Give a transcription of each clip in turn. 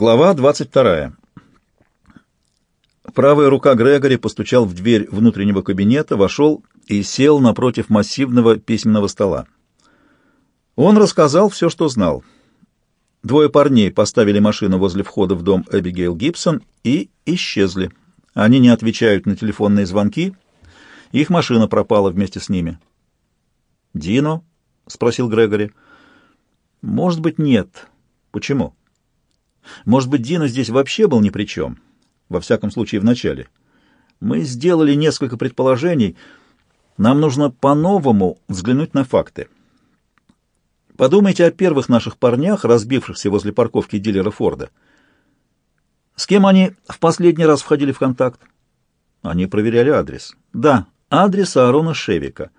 Глава 22. Правая рука Грегори постучал в дверь внутреннего кабинета, вошел и сел напротив массивного письменного стола. Он рассказал все, что знал. Двое парней поставили машину возле входа в дом Эбигейл Гибсон и исчезли. Они не отвечают на телефонные звонки. Их машина пропала вместе с ними. «Дино?» — спросил Грегори. «Может быть, нет. Почему?» Может быть, Дина здесь вообще был ни при чем, во всяком случае в начале. Мы сделали несколько предположений. Нам нужно по-новому взглянуть на факты. Подумайте о первых наших парнях, разбившихся возле парковки дилера Форда. С кем они в последний раз входили в контакт? Они проверяли адрес. Да, адрес Аарона Шевика.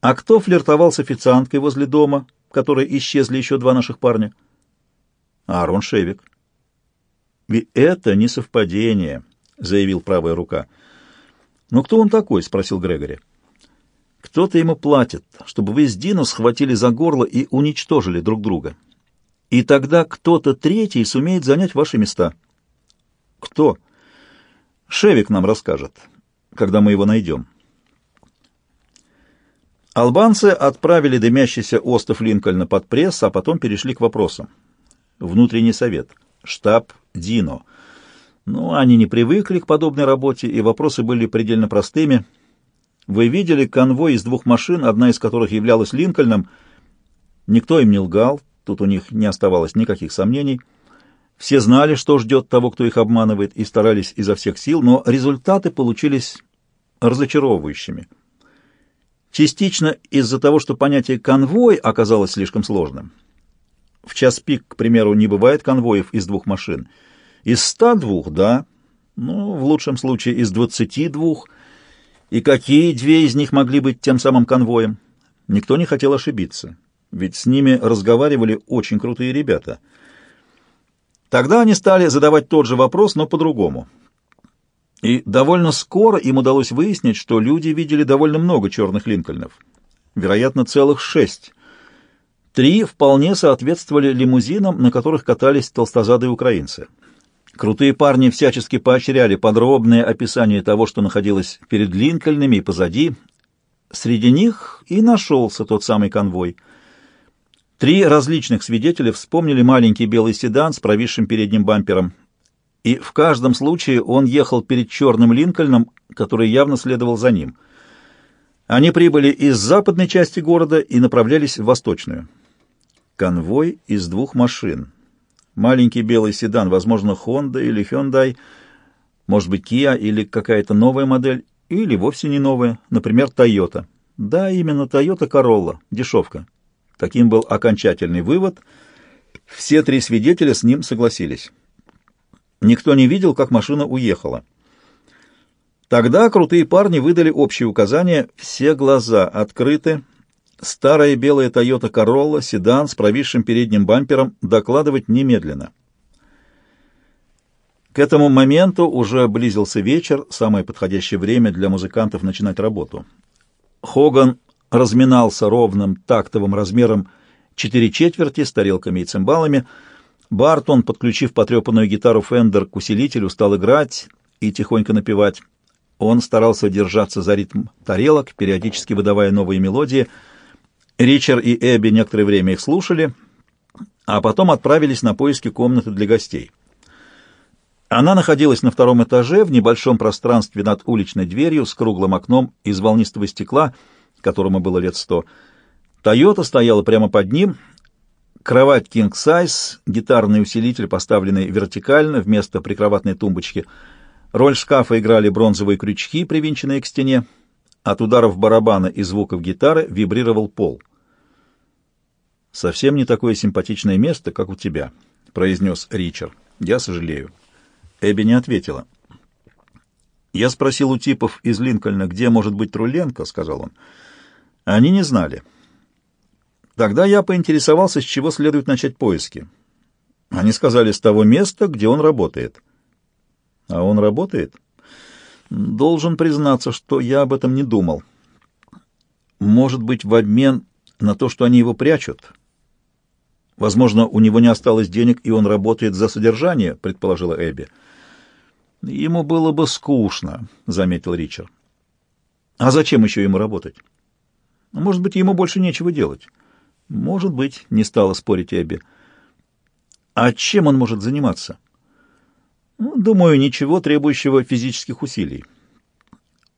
А кто флиртовал с официанткой возле дома, в которой исчезли еще два наших парня? — Аарон Шевик. «И это не совпадение», — заявил правая рука. «Но кто он такой?» — спросил Грегори. «Кто-то ему платит, чтобы вы с Дину схватили за горло и уничтожили друг друга. И тогда кто-то третий сумеет занять ваши места». «Кто?» «Шевик нам расскажет, когда мы его найдем». Албанцы отправили дымящийся остов Линкольна под пресс, а потом перешли к вопросам внутренний совет, штаб Дино. Но они не привыкли к подобной работе, и вопросы были предельно простыми. Вы видели конвой из двух машин, одна из которых являлась Линкольном. Никто им не лгал, тут у них не оставалось никаких сомнений. Все знали, что ждет того, кто их обманывает, и старались изо всех сил, но результаты получились разочаровывающими. Частично из-за того, что понятие «конвой» оказалось слишком сложным. В час пик, к примеру, не бывает конвоев из двух машин. Из ста двух, да, ну, в лучшем случае из двадцати двух. И какие две из них могли быть тем самым конвоем? Никто не хотел ошибиться, ведь с ними разговаривали очень крутые ребята. Тогда они стали задавать тот же вопрос, но по-другому. И довольно скоро им удалось выяснить, что люди видели довольно много черных Линкольнов. Вероятно, целых шесть. Три вполне соответствовали лимузинам, на которых катались толстозадые украинцы. Крутые парни всячески поощряли подробное описание того, что находилось перед Линкольнами и позади. Среди них и нашелся тот самый конвой. Три различных свидетеля вспомнили маленький белый седан с провисшим передним бампером. И в каждом случае он ехал перед черным Линкольном, который явно следовал за ним. Они прибыли из западной части города и направлялись в восточную. Конвой из двух машин. Маленький белый седан, возможно, Honda или Hyundai, может быть, Kia или какая-то новая модель, или вовсе не новая, например, Toyota. Да, именно Toyota Corolla, дешевка. Таким был окончательный вывод. Все три свидетеля с ним согласились. Никто не видел, как машина уехала. Тогда крутые парни выдали общие указания, все глаза открыты, Старая белая Toyota Corolla, седан с провисшим передним бампером, докладывать немедленно. К этому моменту уже близился вечер, самое подходящее время для музыкантов начинать работу. Хоган разминался ровным тактовым размером четыре четверти с тарелками и цимбалами. Бартон, подключив потрепанную гитару Фендер к усилителю, стал играть и тихонько напевать. Он старался держаться за ритм тарелок, периодически выдавая новые мелодии — Ричард и Эбби некоторое время их слушали, а потом отправились на поиски комнаты для гостей. Она находилась на втором этаже в небольшом пространстве над уличной дверью с круглым окном из волнистого стекла, которому было лет сто. «Тойота» стояла прямо под ним, кровать «King Size», гитарный усилитель, поставленный вертикально вместо прикроватной тумбочки. Роль шкафа играли бронзовые крючки, привинченные к стене. От ударов барабана и звуков гитары вибрировал пол. «Совсем не такое симпатичное место, как у тебя», — произнес Ричард. «Я сожалею». Эбби не ответила. «Я спросил у типов из Линкольна, где может быть Труленко», — сказал он. «Они не знали. Тогда я поинтересовался, с чего следует начать поиски. Они сказали, с того места, где он работает». «А он работает?» «Должен признаться, что я об этом не думал. Может быть, в обмен на то, что они его прячут?» Возможно, у него не осталось денег, и он работает за содержание, предположила Эбби. Ему было бы скучно, заметил Ричард. А зачем еще ему работать? Может быть, ему больше нечего делать. Может быть, не стала спорить Эбби. А чем он может заниматься? Ну, думаю, ничего требующего физических усилий.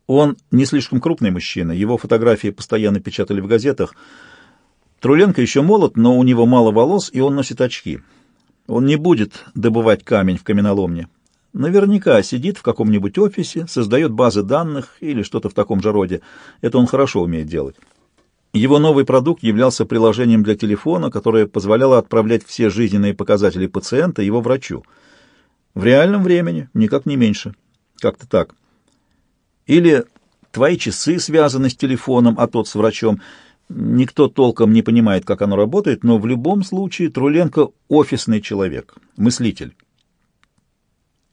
Он не слишком крупный мужчина, его фотографии постоянно печатали в газетах. Труленко еще молод, но у него мало волос, и он носит очки. Он не будет добывать камень в каменоломне. Наверняка сидит в каком-нибудь офисе, создает базы данных или что-то в таком же роде. Это он хорошо умеет делать. Его новый продукт являлся приложением для телефона, которое позволяло отправлять все жизненные показатели пациента его врачу. В реальном времени, никак не меньше. Как-то так. Или твои часы связаны с телефоном, а тот с врачом. Никто толком не понимает, как оно работает, но в любом случае Труленко — офисный человек, мыслитель.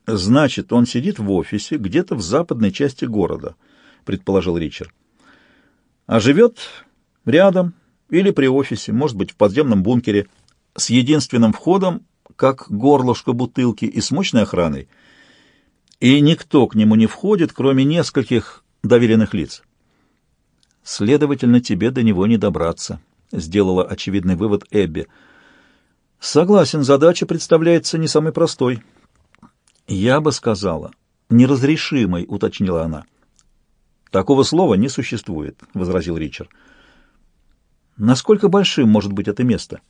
Значит, он сидит в офисе где-то в западной части города, предположил Ричард. А живет рядом или при офисе, может быть, в подземном бункере, с единственным входом, как горлышко бутылки, и с мощной охраной — и никто к нему не входит, кроме нескольких доверенных лиц. Следовательно, тебе до него не добраться, сделала очевидный вывод Эбби. Согласен, задача представляется не самой простой. Я бы сказала, неразрешимой, уточнила она. Такого слова не существует, возразил Ричард. Насколько большим может быть это место?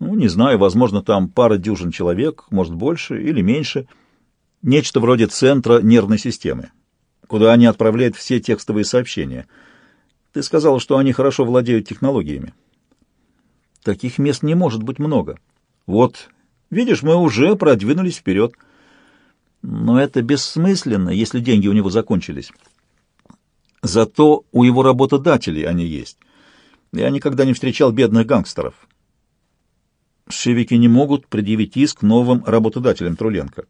Ну, не знаю, возможно, там пара дюжин человек, может, больше или меньше — Нечто вроде центра нервной системы, куда они отправляют все текстовые сообщения. Ты сказал, что они хорошо владеют технологиями. Таких мест не может быть много. Вот, видишь, мы уже продвинулись вперед. Но это бессмысленно, если деньги у него закончились. Зато у его работодателей они есть. Я никогда не встречал бедных гангстеров. Шевики не могут предъявить иск новым работодателям Труленко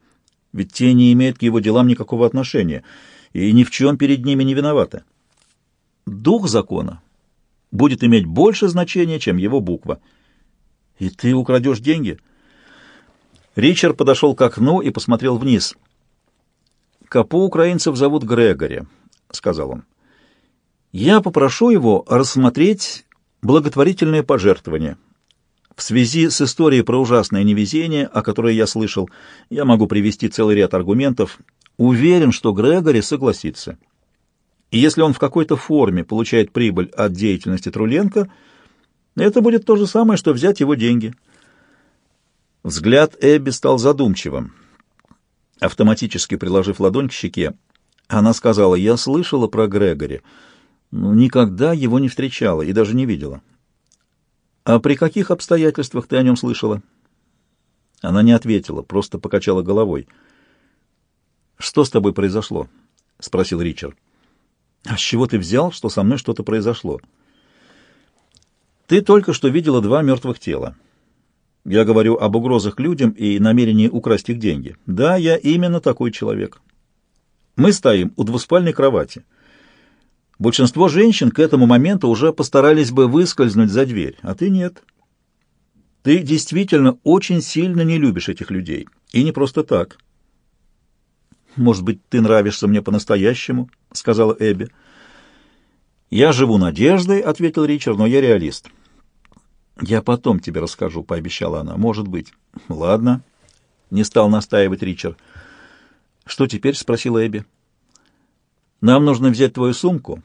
ведь те не имеют к его делам никакого отношения и ни в чем перед ними не виноваты. Дух закона будет иметь больше значения, чем его буква. И ты украдешь деньги? Ричард подошел к окну и посмотрел вниз. «Капу украинцев зовут Грегори», — сказал он. «Я попрошу его рассмотреть благотворительные пожертвования». В связи с историей про ужасное невезение, о которой я слышал, я могу привести целый ряд аргументов. Уверен, что Грегори согласится. И если он в какой-то форме получает прибыль от деятельности Труленко, это будет то же самое, что взять его деньги. Взгляд Эбби стал задумчивым. Автоматически приложив ладонь к щеке, она сказала, «Я слышала про Грегори, но никогда его не встречала и даже не видела». «А при каких обстоятельствах ты о нем слышала?» Она не ответила, просто покачала головой. «Что с тобой произошло?» — спросил Ричард. «А с чего ты взял, что со мной что-то произошло?» «Ты только что видела два мертвых тела. Я говорю об угрозах людям и намерении украсть их деньги. Да, я именно такой человек. Мы стоим у двуспальной кровати». Большинство женщин к этому моменту уже постарались бы выскользнуть за дверь, а ты нет. Ты действительно очень сильно не любишь этих людей. И не просто так. «Может быть, ты нравишься мне по-настоящему?» — сказала Эбби. «Я живу надеждой», — ответил Ричард, — «но я реалист». «Я потом тебе расскажу», — пообещала она. «Может быть». «Ладно», — не стал настаивать Ричард. «Что теперь?» — спросила Эбби. Нам нужно взять твою сумку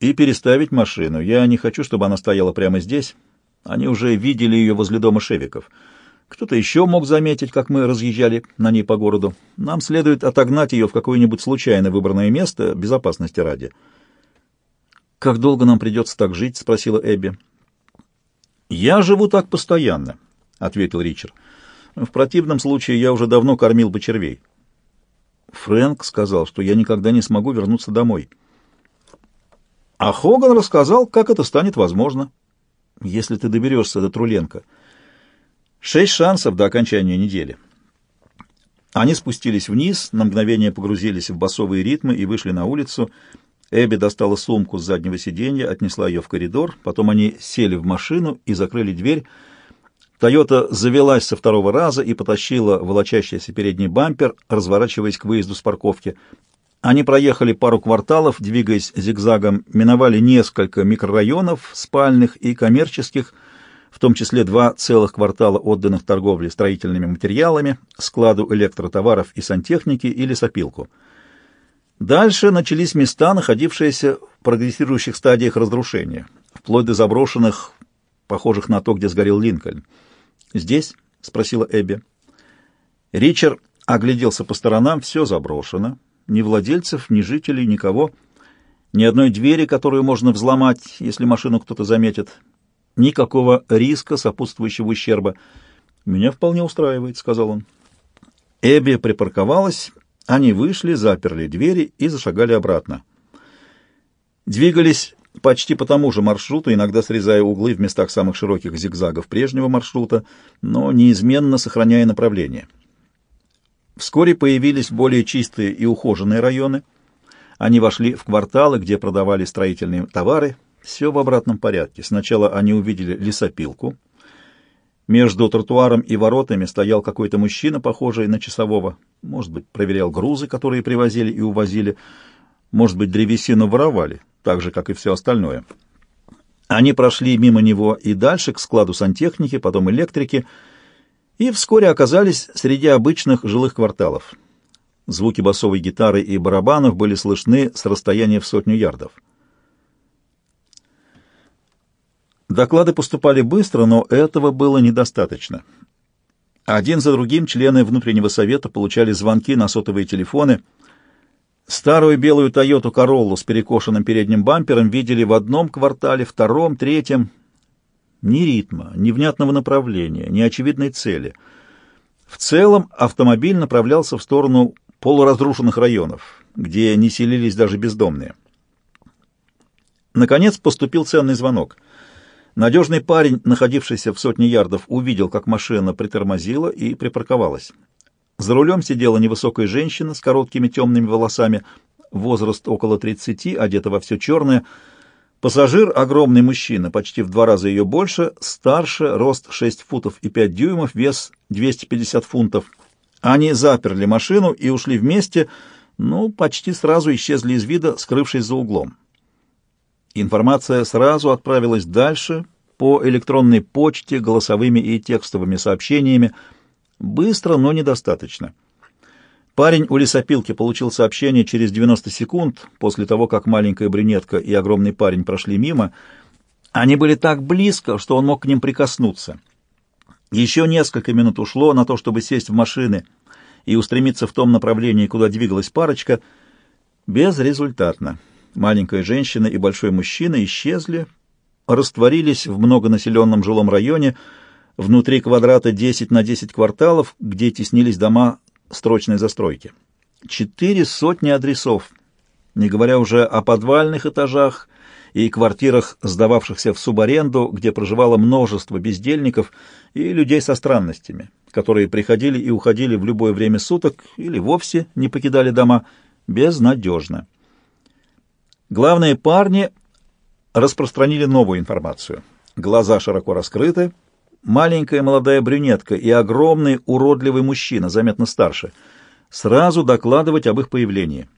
и переставить машину. Я не хочу, чтобы она стояла прямо здесь. Они уже видели ее возле дома Шевиков. Кто-то еще мог заметить, как мы разъезжали на ней по городу. Нам следует отогнать ее в какое-нибудь случайно выбранное место, безопасности ради. «Как долго нам придется так жить?» — спросила Эбби. «Я живу так постоянно», — ответил Ричард. «В противном случае я уже давно кормил бы червей». Фрэнк сказал, что я никогда не смогу вернуться домой. А Хоган рассказал, как это станет возможно, если ты доберешься до Труленко. Шесть шансов до окончания недели. Они спустились вниз, на мгновение погрузились в басовые ритмы и вышли на улицу. Эбби достала сумку с заднего сиденья, отнесла ее в коридор, потом они сели в машину и закрыли дверь. Тойота завелась со второго раза и потащила волочащийся передний бампер, разворачиваясь к выезду с парковки. Они проехали пару кварталов, двигаясь зигзагом, миновали несколько микрорайонов, спальных и коммерческих, в том числе два целых квартала отданных торговле строительными материалами, складу электротоваров и сантехники и лесопилку. Дальше начались места, находившиеся в прогрессирующих стадиях разрушения, вплоть до заброшенных, похожих на то, где сгорел Линкольн. «Здесь?» — спросила Эбби. Ричард огляделся по сторонам, все заброшено. Ни владельцев, ни жителей, никого. Ни одной двери, которую можно взломать, если машину кто-то заметит. Никакого риска, сопутствующего ущерба. «Меня вполне устраивает», — сказал он. Эбби припарковалась, они вышли, заперли двери и зашагали обратно. Двигались почти по тому же маршруту, иногда срезая углы в местах самых широких зигзагов прежнего маршрута, но неизменно сохраняя направление. Вскоре появились более чистые и ухоженные районы. Они вошли в кварталы, где продавали строительные товары. Все в обратном порядке. Сначала они увидели лесопилку. Между тротуаром и воротами стоял какой-то мужчина, похожий на часового. Может быть, проверял грузы, которые привозили и увозили. Может быть, древесину воровали так же, как и все остальное. Они прошли мимо него и дальше к складу сантехники, потом электрики, и вскоре оказались среди обычных жилых кварталов. Звуки басовой гитары и барабанов были слышны с расстояния в сотню ярдов. Доклады поступали быстро, но этого было недостаточно. Один за другим члены внутреннего совета получали звонки на сотовые телефоны — Старую белую Тойоту Короллу с перекошенным передним бампером видели в одном квартале, втором, третьем. Ни ритма, ни внятного направления, ни очевидной цели. В целом автомобиль направлялся в сторону полуразрушенных районов, где не селились даже бездомные. Наконец поступил ценный звонок. Надежный парень, находившийся в сотне ярдов, увидел, как машина притормозила и припарковалась. За рулем сидела невысокая женщина с короткими темными волосами, возраст около 30, одета во все черное. Пассажир — огромный мужчина, почти в два раза ее больше, старше, рост 6 футов и 5 дюймов, вес 250 фунтов. Они заперли машину и ушли вместе, ну, почти сразу исчезли из вида, скрывшись за углом. Информация сразу отправилась дальше по электронной почте, голосовыми и текстовыми сообщениями, Быстро, но недостаточно. Парень у лесопилки получил сообщение через 90 секунд после того, как маленькая брюнетка и огромный парень прошли мимо. Они были так близко, что он мог к ним прикоснуться. Еще несколько минут ушло на то, чтобы сесть в машины и устремиться в том направлении, куда двигалась парочка. Безрезультатно. Маленькая женщина и большой мужчина исчезли, растворились в многонаселенном жилом районе, внутри квадрата 10 на 10 кварталов, где теснились дома строчной застройки. Четыре сотни адресов, не говоря уже о подвальных этажах и квартирах, сдававшихся в субаренду, где проживало множество бездельников и людей со странностями, которые приходили и уходили в любое время суток или вовсе не покидали дома, безнадежно. Главные парни распространили новую информацию. Глаза широко раскрыты, маленькая молодая брюнетка и огромный уродливый мужчина, заметно старше, сразу докладывать об их появлении.